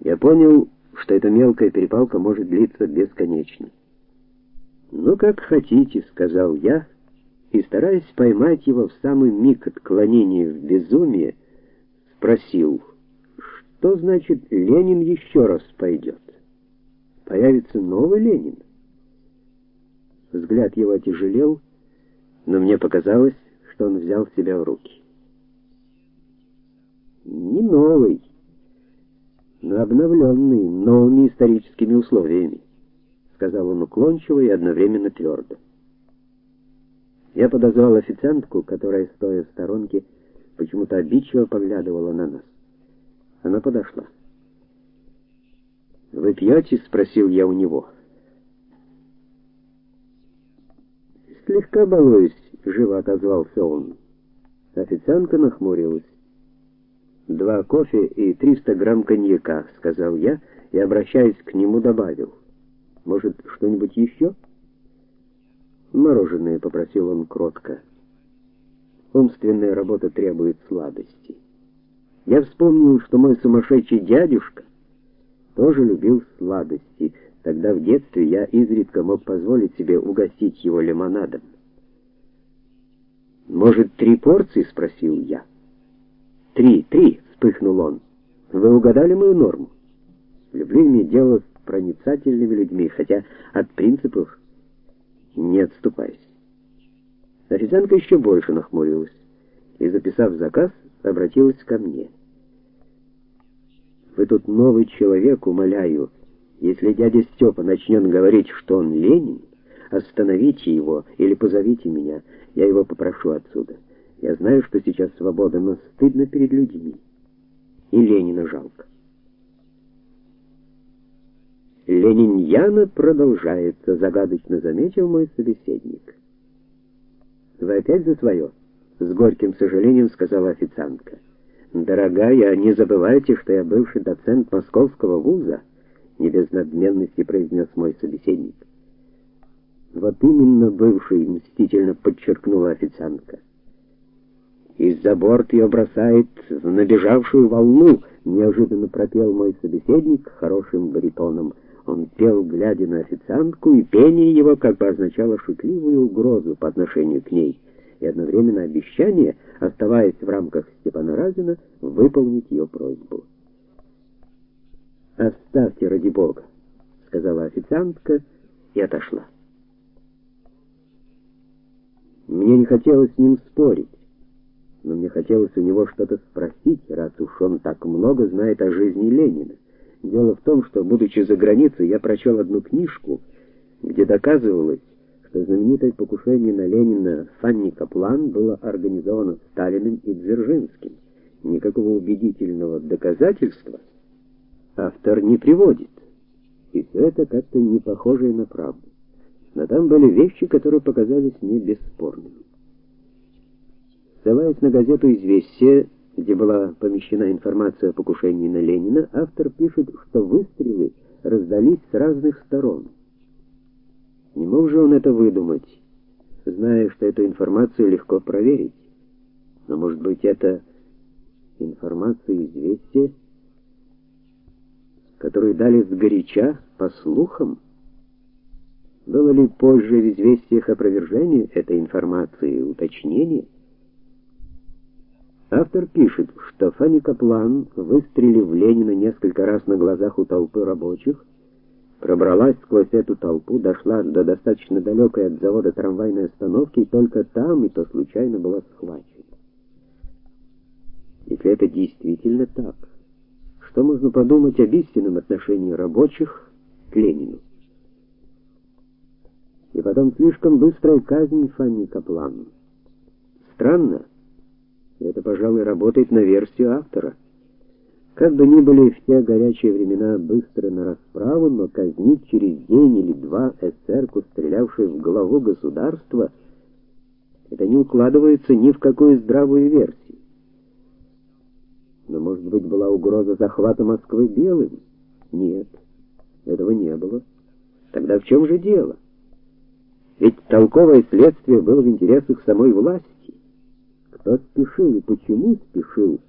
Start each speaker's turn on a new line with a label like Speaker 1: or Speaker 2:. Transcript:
Speaker 1: Я понял, что эта мелкая перепалка может длиться бесконечно. "Ну как хотите", сказал я, и стараясь поймать его в самый миг отклонения в безумие, спросил: "Что значит Ленин еще раз пойдет? Появится новый Ленин?" Взгляд его отяжелел, но мне показалось, что он взял себя в руки. Не новый, но обновленный новыми историческими условиями, сказал он уклончиво и одновременно твердо. Я подозвал официантку, которая стоя в сторонке почему-то обидчиво поглядывала на нас. Она подошла. "Вы пьете?» — спросил я у него. Слегка балуюсь, живо отозвался он. Официантка нахмурилась. «Два кофе и триста грамм коньяка», — сказал я и, обращаясь к нему, добавил. «Может, что-нибудь еще?» «Мороженое», — попросил он кротко. Умственная работа требует сладости. Я вспомнил, что мой сумасшедший дядюшка тоже любил сладости. Тогда в детстве я изредка мог позволить себе угостить его лимонадом. «Может, три порции?» — спросил я. «Три, три!» — вспыхнул он. «Вы угадали мою норму. Люблю иметь дело с проницательными людьми, хотя от принципов не отступаюсь». Официантка еще больше нахмурилась и, записав заказ, обратилась ко мне. «Вы тут новый человек, умоляю. Если дядя Степа начнет говорить, что он Ленин, остановите его или позовите меня, я его попрошу отсюда. Я знаю, что сейчас свобода, но стыдно перед людьми. И Ленина жалко. Лениньяна продолжается, загадочно заметил мой собеседник. Вы опять за свое?» — с горьким сожалением сказала официантка. Дорогая, не забывайте, что я бывший доцент московского вуза, не без надменности произнес мой собеседник. Вот именно бывший, мстительно подчеркнула официантка. Из-за борт ее бросает в набежавшую волну, неожиданно пропел мой собеседник хорошим баритоном. Он пел, глядя на официантку, и пение его как бы означало шутливую угрозу по отношению к ней и одновременно обещание, оставаясь в рамках Степана Разина, выполнить ее просьбу. "Оставьте ради бога", сказала официантка и отошла. Мне не хотелось с ним спорить, но мне хотелось у него что-то спросить, раз уж он так много знает о жизни Ленина. Дело в том, что, будучи за границей, я прочел одну книжку, где доказывалось, что знаменитое покушение на Ленина Фанни Каплан было организовано Сталиным и Дзержинским. Никакого убедительного доказательства автор не приводит. И все это как-то не похоже на правду но там были вещи, которые показались мне бесспорными. Ссылаясь на газету «Известия», где была помещена информация о покушении на Ленина, автор пишет, что выстрелы раздались с разных сторон. Не мог же он это выдумать, зная, что эту информацию легко проверить. Но, может быть, это информация «Известия», которую дали сгоряча, по слухам, было ли позже в известиях опровержение этой информации уточнение? Автор пишет, что Фанни Каплан, выстрелив в Ленина несколько раз на глазах у толпы рабочих, пробралась сквозь эту толпу, дошла до достаточно далекой от завода трамвайной остановки и только там и то случайно была схвачена. Если это действительно так, что можно подумать об истинном отношении рабочих к Ленину? и потом слишком быстрая казнь Фанни Каплан. Странно. Это, пожалуй, работает на версию автора. Как бы ни были в те горячие времена быстры на расправу, но казнить через день или два эсерку, стрелявшую в голову государства, это не укладывается ни в какую здравую версию. Но, может быть, была угроза захвата Москвы белым? Нет, этого не было. Тогда в чем же дело? Ведь толковое следствие было в интересах самой власти. Кто спешил и почему спешил,